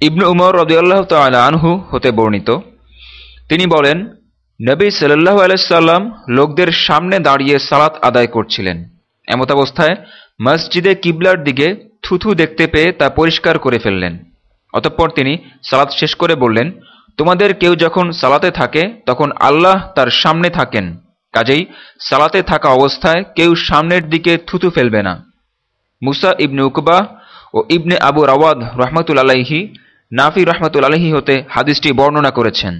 ইবনু উমর রদিয়াল্লাহ আনহু হতে বর্ণিত। তিনি বলেন, নবী সাল্লাহ আলাইসাল্লাম লোকদের সামনে দাঁড়িয়ে সালাত আদায় করছিলেন। এমতাবস্থায় মসজিদে কিবলার দিকে থুথু দেখতে পেয়ে তা পরিষ্কার করে ফেললেন। অতঃপর তিনি সালাত শেষ করে বললেন, তোমাদের কেউ যখন সালাতে থাকে, তখন আল্লাহ তার সামনে থাকেন। কাজেই সালাতে থাকা অবস্থায় কেউ সামনের দিকে থুতু ফেলবে না। মুসা ইবনে উকবা ও ইবনে আবু রাওয়াদ রহমতুল আলাইহি নাফি রহমতুল আলহী হতে হাদিসটি বর্ণনা করেছেন।